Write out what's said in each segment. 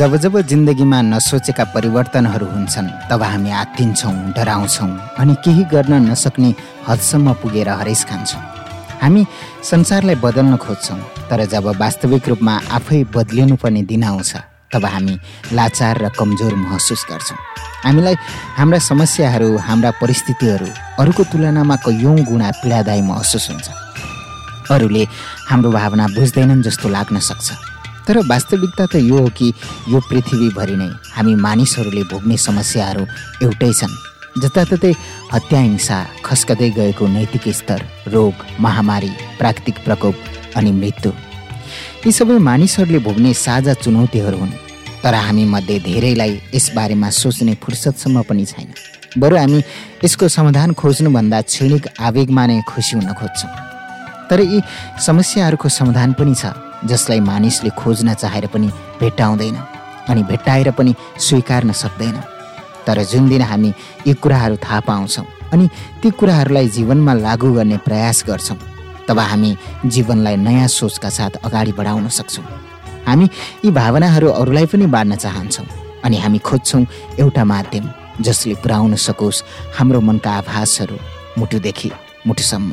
जब जब जिन्दगीमा नसोचेका परिवर्तनहरू हुन्छन् तब हामी आत्तिन्छौँ डराउँछौँ अनि केही गर्न नसक्ने हदसम्म पुगेर हरेस खान्छौँ। हामी संसारलाई बदल्न खोज्छौँ तर जब वास्तविक रूपमा आफै बदलिनुपर्ने दिन आउँछ तब हामी लाचार र कमजोर महसुस गर्छौँ। हामीलाई हाम्रा समस्याहरू हाम्रा परिस्थितिहरू अरूको तुलनामा कैयौँ गुणा पीडादायी महसुस हुन्छ। अरूले हाम्रो भावना बुझ्दैनन् जस्तो लाग्न सक्छ। तर वास्तविकता त यो हो कि यो पृथ्वीभरि नै हामी मानिसहरूले भोग्ने समस्याहरू एउटै छन्। जताततै हत्या हिंसा खस्कदै गएको नैतिक स्तर रोग महामारी प्राकृतिक प्रकोप अनि मृत्यु। यी सबै मानिसहरूले भोग्ने साझा चुनौतीहरू हुन्। तर हामी मध्ये धेरैलाई यसबारेमा सोच्ने फुर्सदसम्म पनि छैन। बरु हामी यसको समाधान खोज्नुभन्दा क्षणिक आवेगमा नै खुसी हुन खोज्छौँ। तर यी समस्याहरूको समाधान पनि छ। जसलाई मानिसले खोज्न चाहेर पनि भेट्टाउँदैन अनि भेट्टाएर पनि स्वीकार्न सक्दैन। तर जुन दिन हामी यी कुराहरू थाहा पाउँछौँ अनि ती कुराहरूलाई जीवनमा लागू गर्ने प्रयास गर्छौँ तब हामी जीवनलाई नयाँ सोचका साथ अगाडि बढाउन सक्छौँ। हामी यी भावनाहरू अरूलाई पनि बाँड्न चाहन्छौँ अनि हामी खोज्छौँ एउटा माध्यम जसले पुर्याउन सकोस् हाम्रो मनका आभासहरू मुटुदेखि मुटुसम्म।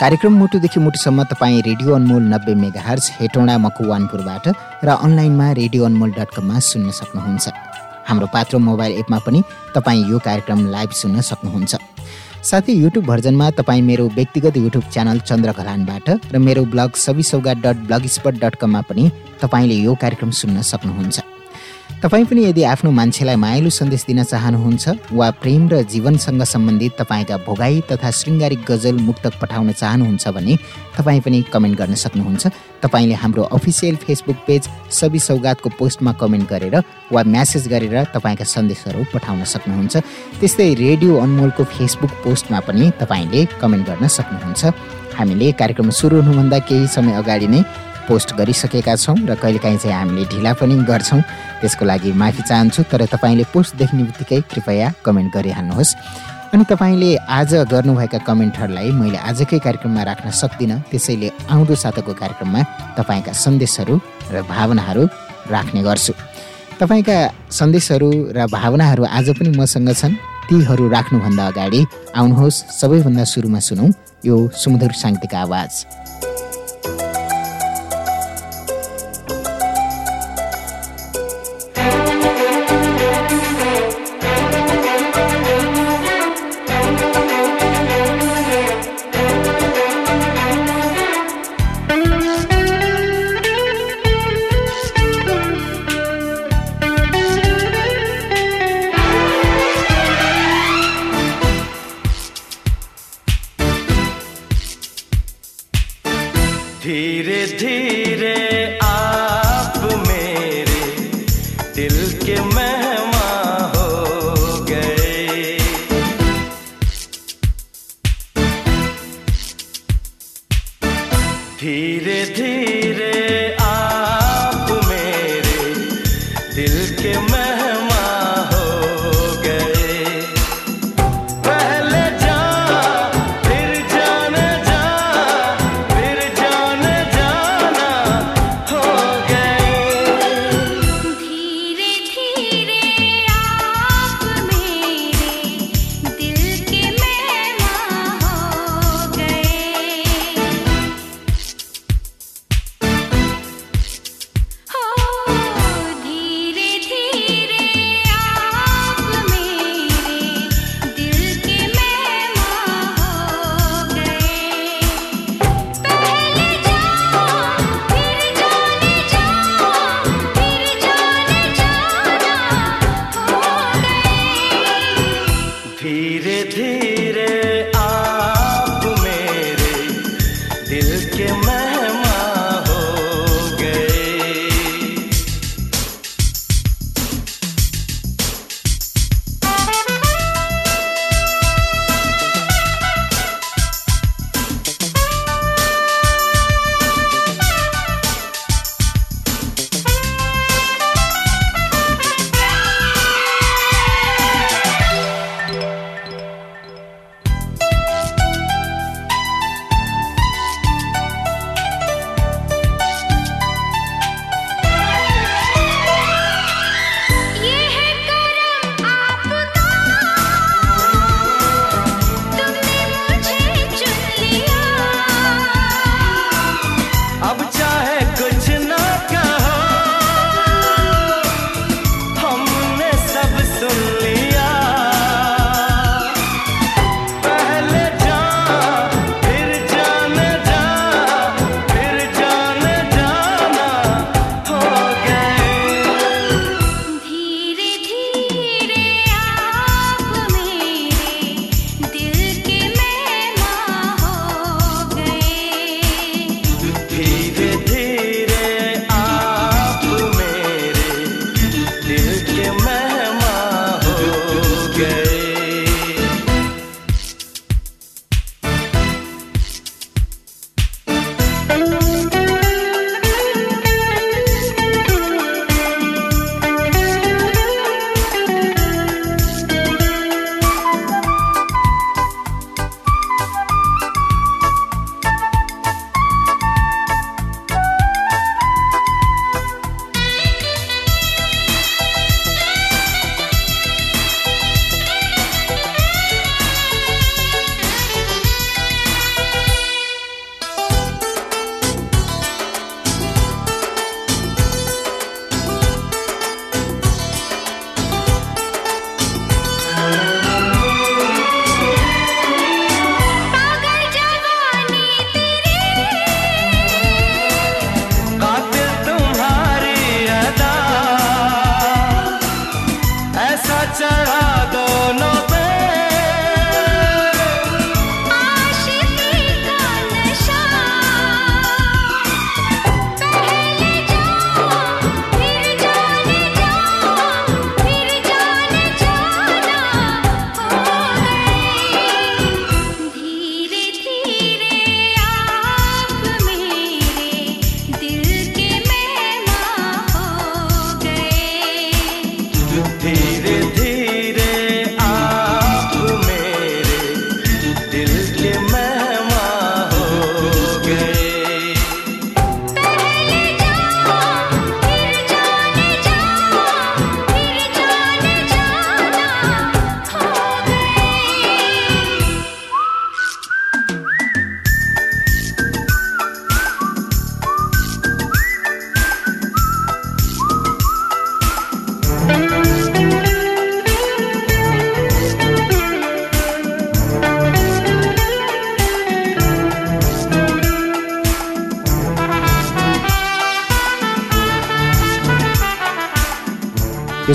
कार्यक्रम मुटुदेखि मुटुसम्म तपाईँ रेडियो अनमोल नब्बे मेगा हर्च हेटौँडा मकुवानपुरबाट र अनलाइनमा रेडियो अनमोल डट कममा सुन्न सक्नुहुन्छ। हाम्रो पात्रो मोबाइल एपमा पनि तपाईँ यो कार्यक्रम लाइभ सुन्न सक्नुहुन्छ। साथै युट्युब भर्जनमा तपाईँ मेरो व्यक्तिगत युट्युब च्यानल चन्द्र घलानबाट र मेरो ब्लग सबिसौगा डट ब्लग स्पट डट कममा पनि तपाईँले यो कार्यक्रम सुन्न सक्नुहुन्छ। तपाईँ पनि यदि आफ्नो मान्छेलाई मायालु सन्देश दिन चाहनुहुन्छ वा प्रेम र जीवनसँग सम्बन्धित तपाईँका भोगाई तथा शृङ्गारिक गजल मुक्तक पठाउन चाहनुहुन्छ भने तपाईँ पनि कमेन्ट गर्न सक्नुहुन्छ। तपाईँले हाम्रो अफिसियल फेसबुक पेज सबि सौगातको पोस्टमा कमेन्ट गरेर वा म्यासेज गरेर तपाईँका सन्देशहरू पठाउन सक्नुहुन्छ। त्यस्तै रेडियो अनमोलको फेसबुक पोस्टमा पनि तपाईँले कमेन्ट गर्न सक्नुहुन्छ। हामीले कार्यक्रम सुरु हुनुभन्दा केही समय अगाडि नै पोस्ट गरिसकेका छौँ र कहिलेकाहीँ चाहिँ हामीले ढिला पनि गर्छौँ। त्यसको लागि माफी चाहन्छु तर तपाईँले पोस्ट देख्ने बित्तिकै कृपया कमेन्ट गरिहाल्नुहोस्। अनि तपाईँले आज गर्नुभएका कमेन्टहरूलाई मैले आजकै कार्यक्रममा राख्न सक्दिनँ त्यसैले आउँदो साताको कार्यक्रममा तपाईँका सन्देशहरू र भावनाहरू राख्ने गर्छु। तपाईँका सन्देशहरू र भावनाहरू आज पनि मसँग छन् तीहरू राख्नुभन्दा अगाडि आउनुहोस् सबैभन्दा सुरुमा सुनौँ यो सुमधुर साङ्गीतिक आवाज।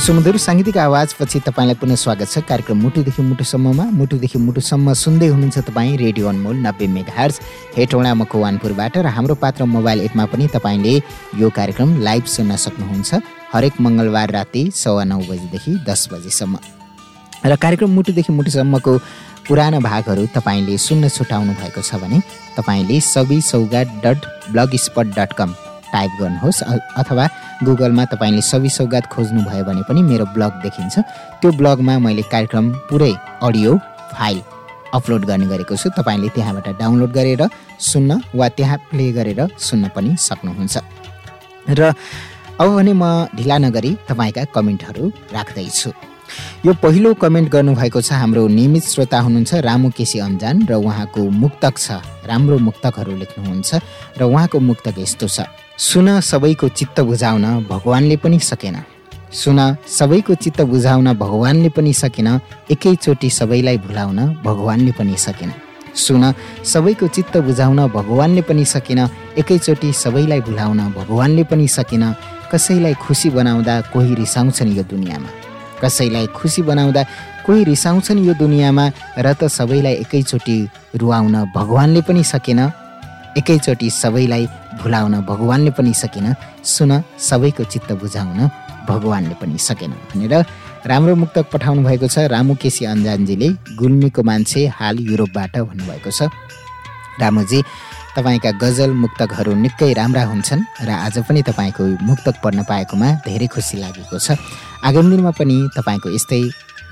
सुमधुर साङ्गीतिक आवाजपछि तपाईँलाई पुनः स्वागत छ। कार्यक्रम मुटुदेखि मुटुसम्ममा मुटुदेखि मुटुसम्म सुन्दै हुनुहुन्छ तपाईँ रेडियो अनमोल नब्बे मेघार्स हेटौँडा मकवानपुरबाट र हाम्रो पात्र मोबाइल एपमा पनि तपाईँले यो कार्यक्रम लाइभ सुन्न सक्नुहुन्छ। हरेक मङ्गलबार राति सवा नौ बजीदेखि दस बजीसम्म। र कार्यक्रम मुटुदेखि मुटुसम्मको पुरानो भागहरू तपाईँले सुन्न छुटाउनु भएको छ भने तपाईँले Sabi Saugat dot blogspot dot com type गर्नुहोस् अथवा गुगलमा तपाईँले सबै सौगात खोज्नुभयो भने पनि मेरो ब्लग देखिन्छ। त्यो ब्लगमा मैले कार्यक्रम पुरै अडियो फाइल अपलोड गर्ने गरेको छु। तपाईँले त्यहाँबाट डाउनलोड गरेर सुन्न वा त्यहाँ प्ले गरेर सुन्न पनि सक्नुहुन्छ। र अब भने म ढिला नगरी तपाईँका कमेन्टहरू राख्दैछु। यो पहिलो कमेन्ट गर्नुभएको छ हाम्रो नियमित श्रोता हुनुहुन्छ रामु केसी अन्जान र उहाँको मुक्तक छ। राम्रो मुक्तकहरू लेख्नुहुन्छ र उहाँको मुक्तक यस्तो छ। सुन सबैको चित्त बुझाउन भगवान्ले पनि सकेन। सुन सबैको चित्त बुझाउन भगवान्ले पनि सकेन एकैचोटि सबैलाई भुलाउन भगवान्ले पनि सकेन। सुन सबैको चित्त बुझाउन भगवान्ले पनि सकेन एकैचोटि सबैलाई भुलाउन भगवान्ले पनि सकेन। कसैलाई खुसी बनाउँदा कोही रिसाउँछन् यो दुनियाँमा। कसैलाई खुसी बनाउँदा कोही रिसाउँछन् यो दुनियाँमा र त सबैलाई एकैचोटि रुवाउन भगवान्ले पनि सकेन। एकैचोटि सबैलाई भुलाउन भगवान्ले पनि सकेन सुन सबैको चित्त बुझाउन भगवान्ले पनि सकेन भनेर राम्रो मुक्तक पठाउनु भएको छ रामु केसी अन्जानजीले गुल्मीको मान्छे हाल युरोपबाट भन्नुभएको छ। रामुजी तपाईँका गजल मुक्तकहरू निकै राम्रा हुन्छन् र आज पनि तपाईँको मुक्तक पढ्न पाएकोमा धेरै खुसी लागेको छ। आगामी दिनमा पनि तपाईँको यस्तै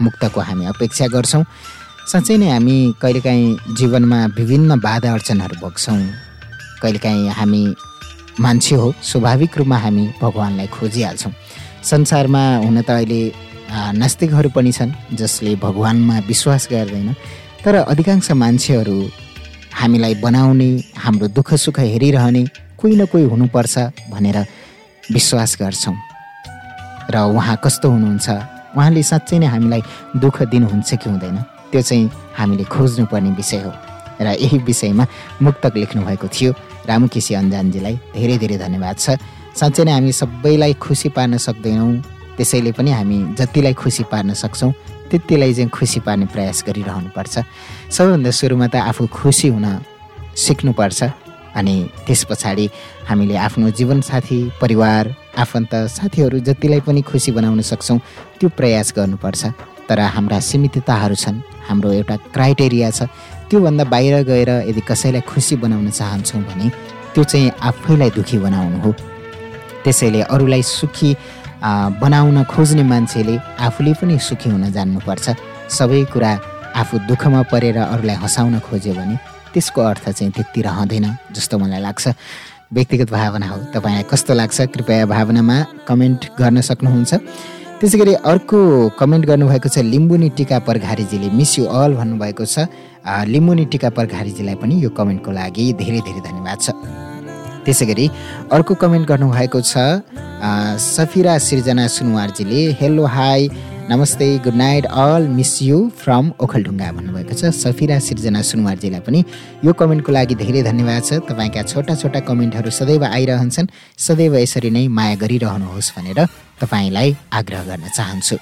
मुक्तको हामी अपेक्षा गर्छौँ। साँच्चै नै हामी कहिलेकाहीँ जीवनमा विभिन्न बाधा अडचनहरू भोग्छौँ। कहिलेकाहीँ हामी मान्छे हो स्वाभाविक रूपमा हामी भगवान्लाई खोजिहाल्छौँ। संसारमा हुन त अहिले नास्तिकहरू पनि छन् जसले भगवान्मा विश्वास गर्दैन तर अधिकांश मान्छेहरू हामीलाई बनाउने हाम्रो दुःख सुख हेरिरहने कोही न कोही हुनुपर्छ भनेर विश्वास गर्छौँ। र उहाँ कस्तो हुनुहुन्छ? उहाँले साँच्चै नै हामीलाई दुःख दिनुहुन्छ कि हुँदैन? त्यो चाहिँ हामीले खोज्नुपर्ने विषय हो। र यही विषयमा मुक्तक लेख्नुभएको थियो। रामु केसी अन्जानजीलाई धेरै धेरै धन्यवाद छ। साँच्चै नै हामी सबैलाई खुसी पार्न सक्दैनौँ। त्यसैले पनि हामी जतिलाई खुसी पार्न सक्छौँ त्यतिलाई चाहिँ खुसी पार्ने प्रयास गरिरहनुपर्छ। सबैभन्दा सुरुमा त आफू खुसी हुन सिक्नुपर्छ अनि त्यस पछाडि हामीले आफ्नो जीवनसाथी परिवार आफन्त साथीहरू जतिलाई पनि खुसी बनाउन सक्छौँ त्यो प्रयास गर्नुपर्छ। तर हाम्रा सीमितताहरू छन् हाम्रो एउटा क्राइटेरिया छ। त्योभन्दा बाहिर गएर यदि कसैलाई खुसी बनाउन चाहन्छौँ भने त्यो चाहिँ आफैलाई दुःखी बनाउनु हो। त्यसैले अरूलाई सुखी बनाउन खोज्ने मान्छेले आफूले पनि सुखी हुन जान्नुपर्छ। सबै कुरा आफू दुःखमा परेर अरूलाई हँसाउन खोज्यो भने त्यसको अर्थ चाहिँ त्यति रहँदैन जस्तो मलाई लाग्छ। व्यक्तिगत भावना हो। तपाईँलाई कस्तो लाग्छ? कृपया भावनामा कमेन्ट गर्न सक्नुहुन्छ। त्यसै गरी अर्को कमेन्ट गर्नुभएको छ लिम्बुनी टिका परघारीजीले मिस यु अल भन्नुभएको छ। लिम्बुनी टिका परघारीजीलाई पनि यो कमेन्टको लागि धेरै धेरै धन्यवाद छ। त्यसै गरी अर्को कमेन्ट गर्नुभएको छ सफिरा सिर्जना सुनवारजीले हेलो हाई नमस्ते good night all miss you from Okhaldhunga भन्नुभएको छ। सफिरा सिर्जना सुनवारजीलाई पनि यो कमेन्टको लागि धेरै धन्यवाद छ। तपाईँका छोटा छोटा कमेन्टहरू सदैव आइरहन्छन् सदैव यसरी नै माया गरिरहनुहोस् भनेर तपाईँलाई आग्रह गर्न चाहन्छु।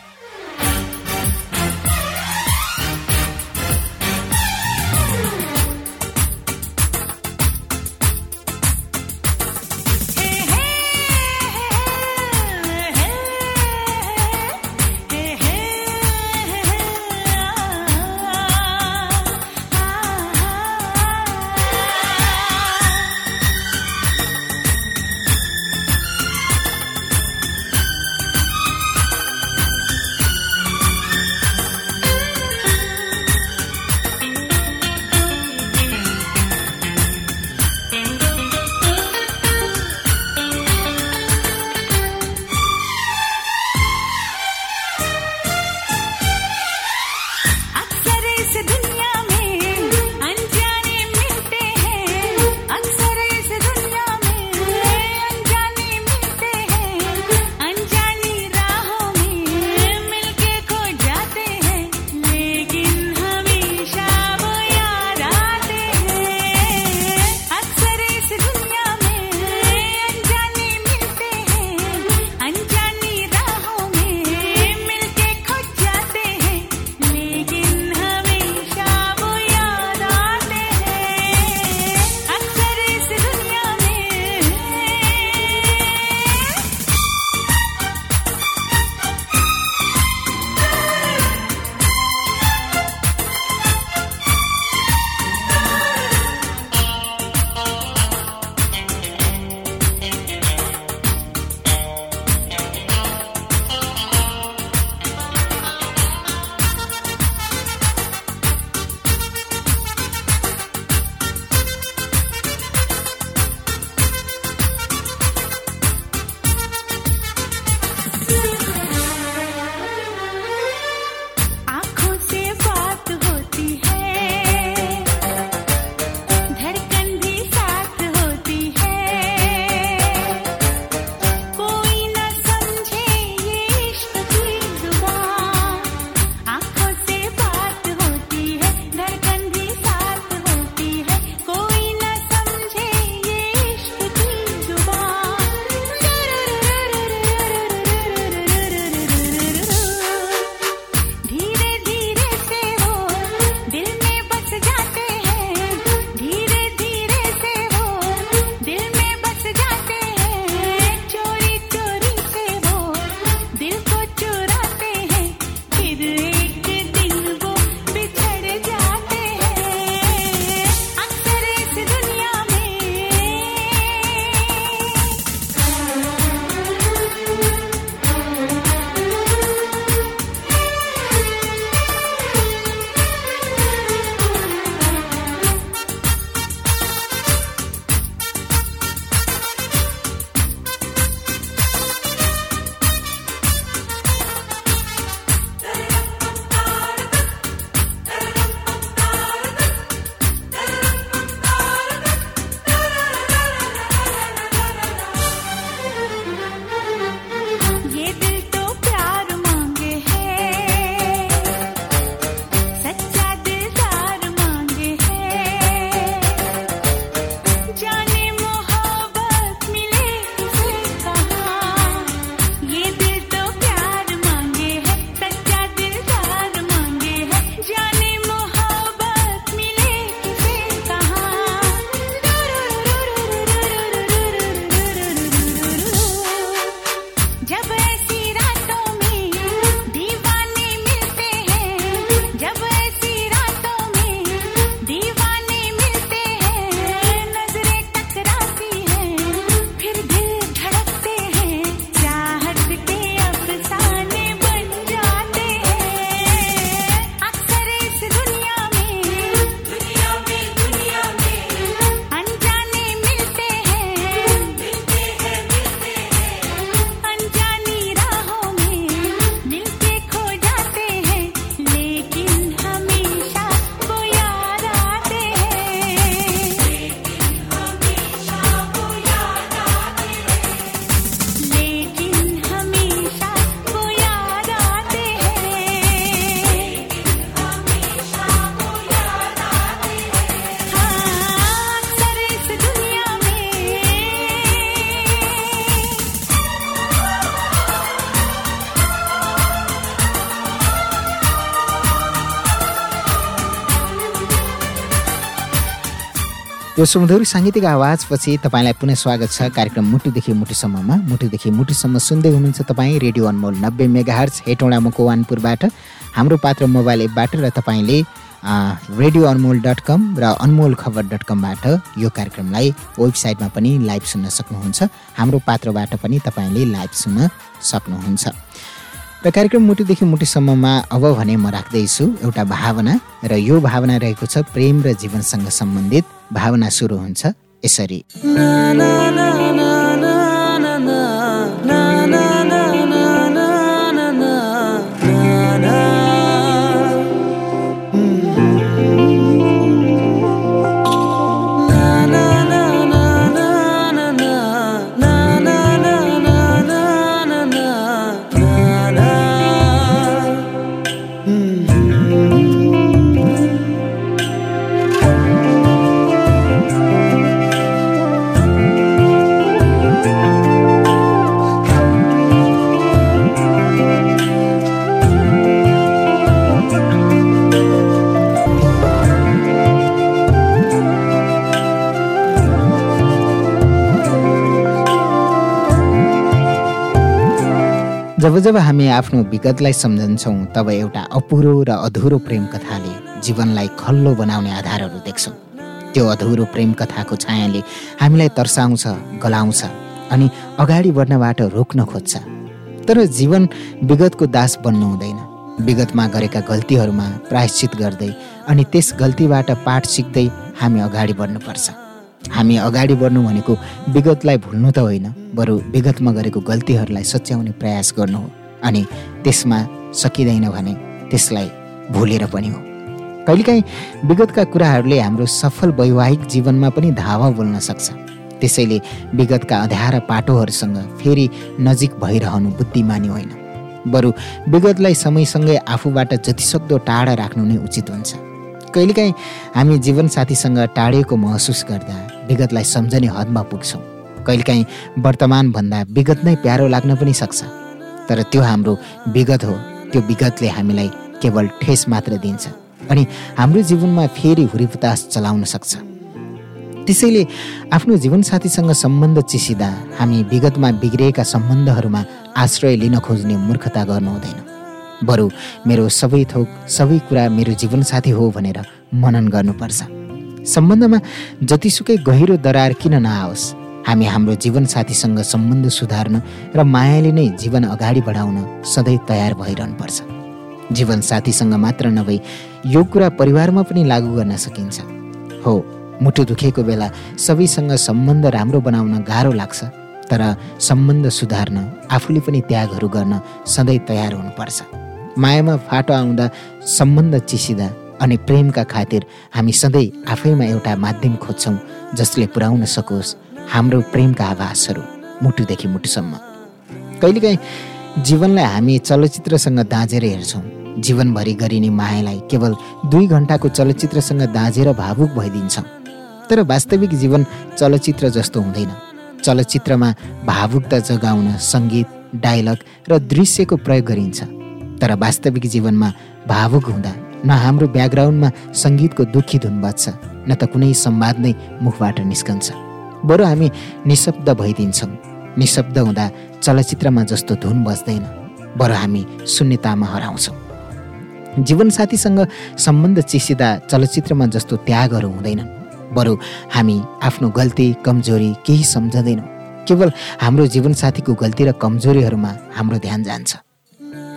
यो सुमधुर साङ्गीतिक आवाजपछि तपाईँलाई पुनः स्वागत छ कार्यक्रम मुटुदेखि मुटुसम्ममा। मुटुदेखि मुटुसम्म सुन्दै हुनुहुन्छ तपाईँ रेडियो अनमोल नब्बे मेगा हर्च हेटौँडा मकवानपुरबाट हाम्रो पात्र मोबाइल एपबाट र तपाईँले रेडियो अनमोल डट कम र अनमोल खबर डट कमबाट यो कार्यक्रमलाई वेबसाइटमा पनि लाइभ सुन्न सक्नुहुन्छ। हाम्रो पात्रबाट पनि तपाईँले लाइभ सुन्न सक्नुहुन्छ। र कार्यक्रम मुटुदेखि मुटुसम्ममा अब भने म राख्दैछु एउटा भावना र यो भावना रहेको छ प्रेम र जीवनसँग सम्बन्धित भावना सुरु हुन्छ यसरी। जब जब हामी आफ्नो विगतलाई सम्झन्छौँ तब एउटा अपुरो र अधुरो प्रेम कथाले जीवनलाई खल्लो बनाउने आधारहरू देख्छौँ। त्यो अधुरो प्रेम कथाको छायाले हामीलाई तर्साउँछ गलाउँछ अनि अगाडि बढ्नबाट रोक्न खोज्छ। तर जीवन विगतको दास बन्नु हुँदैन। विगतमा गरेका गल्तीहरूमा प्रायश्चित गर्दै अनि त्यस गल्तीबाट पाठ सिक्दै हामी अगाडि बढ्नुपर्छ। हामी अगाडि बढ्नु भनेको विगतलाई भुल्नु त होइन। बरु विगतमा गरेको गल्तीहरूलाई सच्याउने प्रयास गर्नु हो अनि त्यसमा सकिँदैन भने त्यसलाई भुलेर पनि हो। कहिलेकाहीँ विगतका कुराहरूले हाम्रो सफल वैवाहिक जीवनमा पनि धावा बोल्न सक्छ। त्यसैले विगतका अध्यार पाटोहरूसँग फेरि नजिक भइरहनु बुद्धिमानी होइन। बरु विगतलाई समयसँगै आफूबाट जतिसक्दो टाढा राख्नु नै उचित हुन्छ। कहिलेकाहीँ हामी जीवनसाथीसँग टाढिएको महसुस गर्दा विगतलाई सम्झने हदमा पुग्छौँ। कहिलेकाहीँ वर्तमानभन्दा विगत नै प्यारो लाग्न पनि सक्छ। तर त्यो हाम्रो विगत हो। त्यो विगतले हामीलाई केवल ठेस मात्र दिन्छ। अनि हाम्रो जीवनमा फेरि हुरिपुतास चलाउन सक्छ। त्यसैले आफ्नो जीवनसाथीसँग सम्बन्ध चिसिँदा हामी विगतमा बिग्रिएका सम्बन्धहरूमा आश्रय लिन खोज्ने मूर्खता गर्नु हुँदैन। बरु मेरो सबै थोक सबै कुरा मेरो जीवनसाथी हो भनेर मनन गर्नुपर्छ। सम्बन्धमा जतिसुकै गहिरो दरार किन नआओस्? हामी हाम्रो जीवनसाथीसँग सम्बन्ध सुधार्न र मायाले नै जीवन अगाडि बढाउन सधैँ तयार भइरहनुपर्छ। जीवनसाथीसँग मात्र नभई यो कुरा परिवारमा पनि लागू गर्न सकिन्छ। हो मुटु दुखेको बेला सबैसँग सम्बन्ध राम्रो बनाउन गाह्रो लाग्छ तर सम्बन्ध सुधार्न आफूले पनि त्यागहरू गर्न सधैँ तयार हुनुपर्छ। मायामा फाटो आउँदा सम्बन्ध चिसिँदा अनि प्रेमका खातिर हामी सधैँ आफैमा एउटा माध्यम खोज्छौँ जसले पुर्याउन सकोस् हाम्रो प्रेमका आभासहरू मुटुदेखि मुटुसम्म। कहिलेकाहीँ जीवनलाई हामी चलचित्रसँग दाँजेर हेर्छौँ। जीवनभरि गरिने मायालाई केवल दुई घन्टाको चलचित्रसँग दाँजेर भावुक भइदिन्छौँ। तर वास्तविक जीवन चलचित्र जस्तो हुँदैन। चलचित्रमा भावुकता जगाउन सङ्गीत डायलग र दृश्यको प्रयोग गरिन्छ। तर वास्तविक जीवनमा भावुक हुँदा न हाम्रो ब्याकग्राउन्डमा सङ्गीतको दुःखी धुन बज्छ न त कुनै संवाद नै मुखबाट निस्कन्छ। बरु हामी निशब्द भइदिन्छौँ। निशब्द हुँदा चलचित्रमा जस्तो धुन बज्दैन। बरु हामी शून्यतामा हराउँछौँ। जीवनसाथीसँग सम्बन्ध चिसिँदा चलचित्रमा जस्तो त्यागहरू हुँदैनन्। बरु हामी आफ्नो गल्ती कमजोरी केही सम्झँदैनौँ। केवल हाम्रो जीवनसाथीको गल्ती र कमजोरीहरूमा हाम्रो ध्यान जान्छ।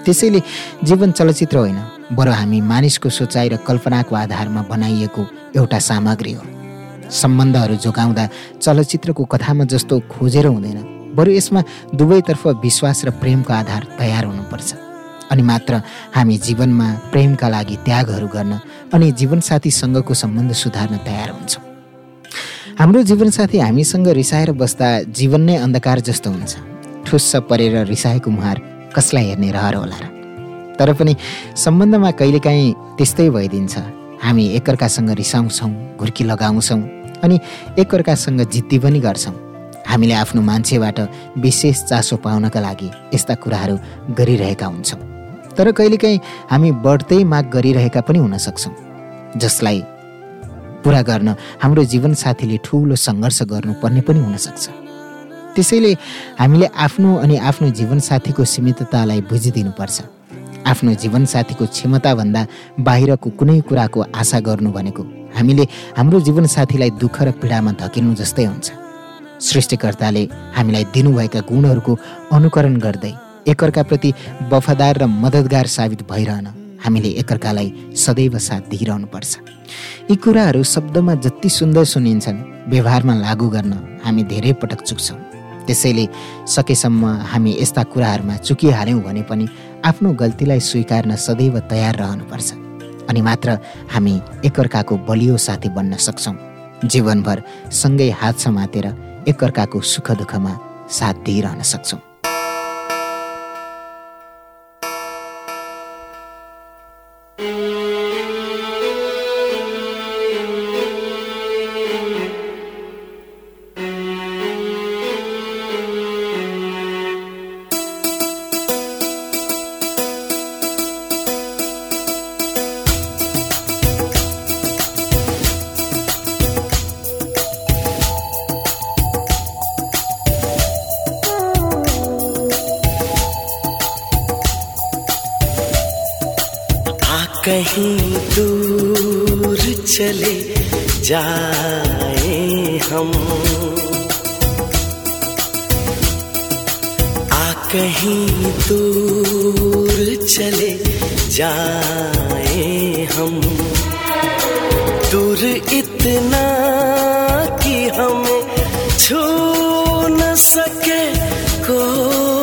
त्यसैले जीवन चलचित्र होइन। बरु हामी मानिसको सोचाइ र कल्पनाको आधारमा बनाइएको एउटा सामग्री हो। सम्बन्धहरू जोगाउँदा चलचित्रको कथामा जस्तो खोजेर हुँदैन। बरु यसमा दुवैतर्फ विश्वास र प्रेमको आधार तयार हुनुपर्छ। अनि मात्र हामी जीवनमा प्रेमका लागि त्यागहरू गर्न अनि जीवनसाथीसँगको सम्बन्ध सुधार्न तयार हुन्छौँ। हाम्रो जीवनसाथी हामीसँग रिसाएर बस्दा जीवन नै अन्धकार जस्तो हुन्छ। ठुस्स परेर रिसाएको मुहार कसलाई हेर्ने रहर होला र? तर पनि सम्बन्धमा कहिलेकाहीँ त्यस्तै भइदिन्छ। हामी एकअर्कासँग रिसाउँछौँ घुर्की लगाउँछौँ अनि एकअर्कासँग जिद्दी पनि गर्छौँ। हामीले आफ्नो मान्छेबाट विशेष चासो पाउनका लागि यस्ता कुराहरू गरिरहेका हुन्छौँ। तर कहिलेकाहीँ हामी बढ्दै माग गरिरहेका पनि हुन सक्छौँ। जसलाई पुरा गर्न हाम्रो जीवनसाथीले ठुलो सङ्घर्ष गर्नुपर्ने पनि हुनसक्छ त्यसैले हामीले आफ्नो अनि आफ्नो जीवनसाथीको सीमिततालाई बुझिदिनुपर्छ। आफ्नो जीवनसाथीको क्षमताभन्दा बाहिरको कुनै कुराको आशा गर्नु भनेको हामीले हाम्रो जीवनसाथीलाई दुःख र पीडामा धकेल्नु जस्तै हुन्छ। सृष्टिकर्ताले हामीलाई दिनुभएका गुणहरूको अनुकरण गर्दै एकअर्काप्रति वफादार र मद्दतगार साबित भइरहन हामीले एकअर्कालाई सदैव साथ दिइरहनुपर्छ। यी कुराहरू शब्दमा जति सुन्दर सुनिन्छन् व्यवहारमा लागू गर्न हामी धेरै पटक चुक्छौँ। त्यसैले सकेसम्म हामी यस्ता कुराहरूमा चुकिहाल्यौँ भने पनि आफ्नो गल्तीलाई स्वीकार्न सदैव तयार रहनुपर्छ। अनि मात्र हामी एकअर्काको बलियो साथी बन्न सक्छौँ। जीवनभर सँगै हात समातेर एकअर्काको सुख दुःखमा साथ दिइरहन सक्छौँ। कहीं दूर चले जाए हम। आ कहीं दूर चले जाए हम। दूर इतना कि हमें छू न सके कोई।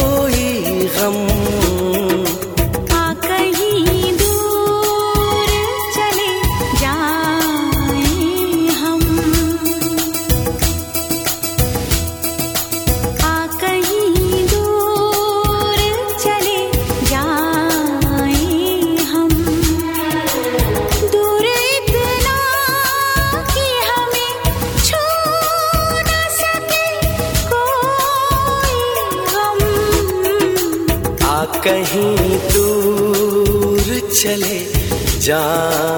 家。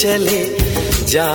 चले जा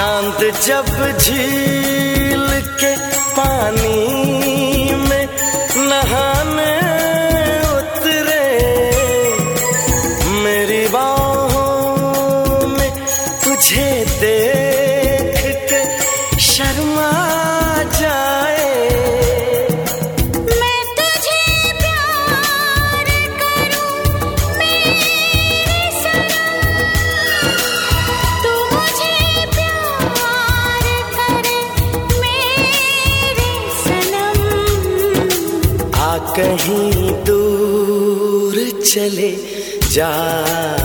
चाँद जब झील जा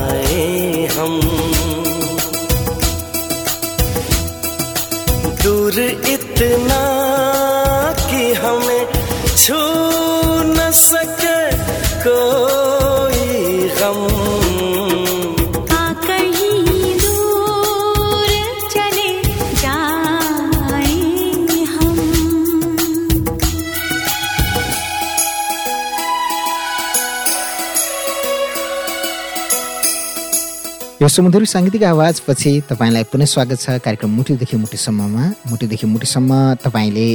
सुमधुर साङ्गीतिक आवाजपछि तपाईँलाई पुनः स्वागत छ कार्यक्रम मुटुदेखि मुटुसम्ममा। मुटुदेखि मुटुसम्म तपाईँले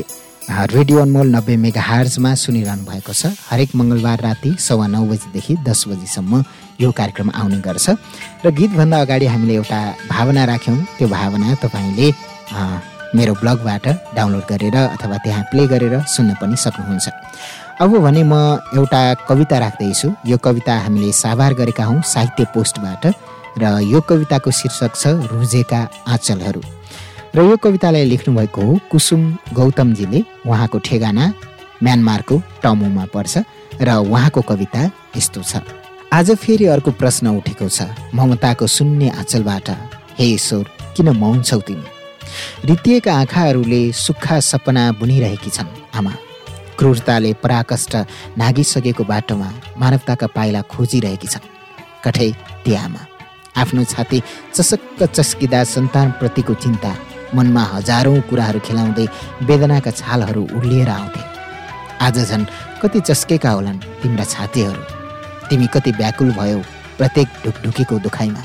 रेडियो अनमोल नब्बे मेगा हार्जमा सुनिरहनु भएको छ। हरेक मङ्गलबार राति सवा नौ बजीदेखि दस बजीसम्म यो कार्यक्रम आउने गर्छ। र गीतभन्दा अगाडि हामीले एउटा भावना राख्यौँ। त्यो भावना तपाईँले मेरो ब्लगबाट डाउनलोड गरेर अथवा त्यहाँ प्ले गरेर सुन्न पनि सक्नुहुन्छ। अब भने म एउटा कविता राख्दैछु। यो कविता हामीले साभार गरेका हौँ साहित्य पोस्टबाट। र यो कविताको शीर्षक छ रुजेका आँचलहरू। र यो कवितालाई लेख्नुभएको हो कुसुम गौतमजीले। उहाँको ठेगाना म्यानमारको टमुमा पर्छ र उहाँको कविता यस्तो छ। आज फेरि अर्को प्रश्न उठेको छ। ममताको शून्य आँचलबाट हे ईश्वर किन मौन छौ तिमी? रितिएका आँखाहरूले सुक्खा सपना बुनिरहेकी छन् आमा। क्रूरताले पराकष्ट नागिसकेको बाटोमा मानवताका पाइला खोजिरहेकी छन्। कठै ती आमा। आफ्नो छाती चसक्क चस्किँदा सन्तानप्रतिको चिन्ता। मनमा हजारौँ कुराहरू खेलाउँदै वेदनाका छालहरू उर्लिएर आउँथे। आज झन् कति चस्केका होलान् तिम्रा छातीहरू। तिमी कति व्याकुल भयौ प्रत्येक ढुकढुकीको दुखाइमा।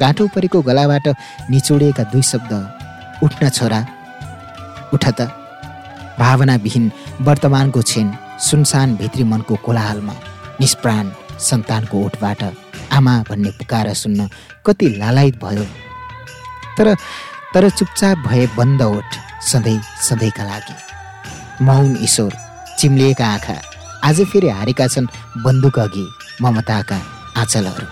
गाँठो परेको गलाबाट निचोडिएका दुई शब्द उठ्न छोरा उठ त। भावनाविहीन वर्तमानको छेन सुनसान भित्री मनको कोलाहालमा निष्प्राण सन्तानको ओठबाट आमा भन्ने पुकार सुन्न कति लालायत भयो। तर तर चुपचाप भए बन्द ओठ सधैँ सधैँका लागि। मौन ईश्वर चिम्लिएका आँखा आज फेरि हारेका छन् बन्दुक अघि ममताका आँचलहरू।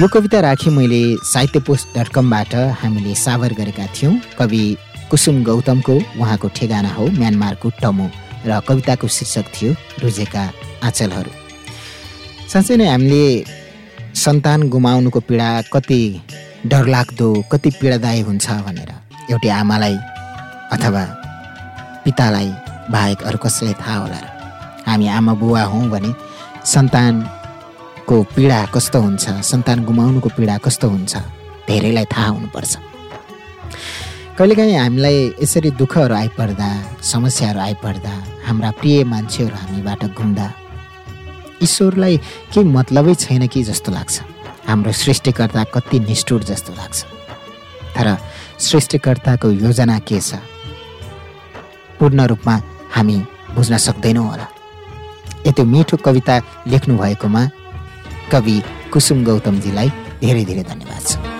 यो कविता राखेँ मैले साहित्य पोस्ट डट कमबाट हामीले सावर गरेका थियौँ। कवि कुसुम गौतमको उहाँको ठेगाना हो म्यानमारको टमो। र कविताको शीर्षक थियो रुजेका आँचलहरू। साँच्चै नै हामीले सन्तान गुमाउनुको पीडा कति डरलाग्दो कति पीडादायी हुन्छ भनेर एउटै आमालाई अथवा पितालाई बाहेक अरू कसैलाई थाहा होला र हामी आमा बुवा हौँ भने सन्तानको पीडा कस्तो हुन्छ सन्तान गुमाउनुको पीडा कस्तो हुन्छ धेरैलाई थाहा हुनुपर्छ। कहिलेकाहीँ हामीलाई यसरी दुःखहरू आइपर्दा समस्याहरू आइपर्दा हाम्रा प्रिय मान्छेहरू हामीबाट घुम्दा ईश्वरलाई केही मतलबै छैन कि जस्तो लाग्छ। हाम्रो सृष्टिकर्ता कति निष्ठुर जस्तो लाग्छ। तर सृष्टिकर्ताको योजना के छ? पूर्ण रूपमा हामी बुझ्न सक्दैनौँ होला। यति मिठो कविता लेख्नु भएकोमा कवि कुसुम गौतमजीलाई धेरै धेरै धन्यवाद छ।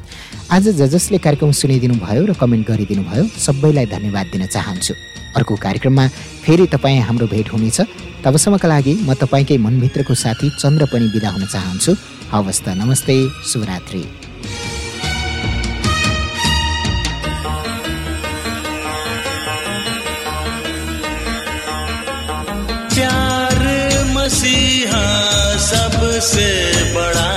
आज ज जसले कार्यक्रम सुनिदिनु भयो र कमेन्ट गरिदिनु भयो सबैलाई धन्यवाद दिन चाहन्छु। अर्को कार्यक्रममा फेरि तपाईँ हाम्रो भेट हुनेछ। तबसम्मका लागि म तपाईँकै मनभित्रको साथी चन्द्र पनि बिदा हुन चाहन्छु। हवस् त नमस्ते शुभरात्रि। प्यार मसीहा सबसे बड़ा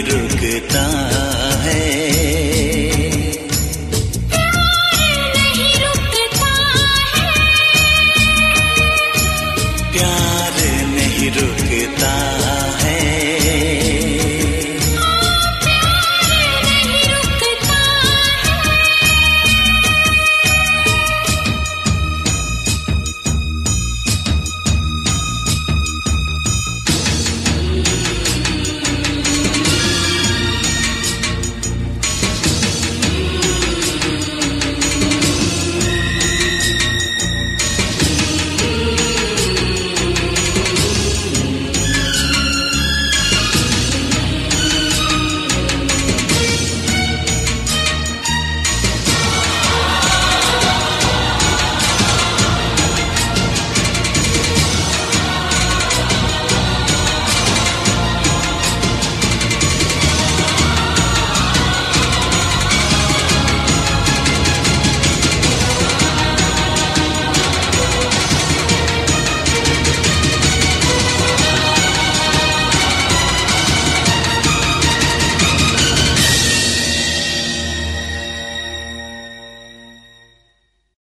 रुकता है।